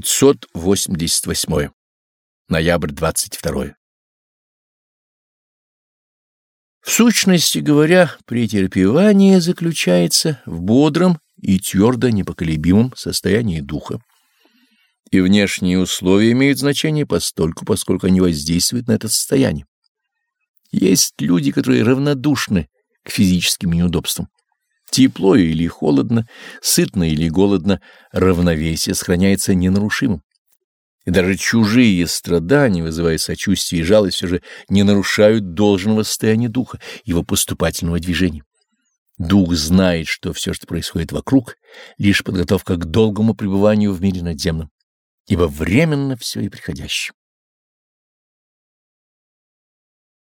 588. Ноябрь 22. В сущности говоря, претерпевание заключается в бодром и твердо непоколебимом состоянии духа. И внешние условия имеют значение постольку, поскольку они воздействуют на это состояние. Есть люди, которые равнодушны к физическим неудобствам. Тепло или холодно, сытно или голодно, равновесие сохраняется ненарушимым. И даже чужие страдания, вызывая сочувствие и жалость, все же не нарушают должного состояния духа, его поступательного движения. Дух знает, что все, что происходит вокруг, лишь подготовка к долгому пребыванию в мире надземном, ибо временно все и приходящее.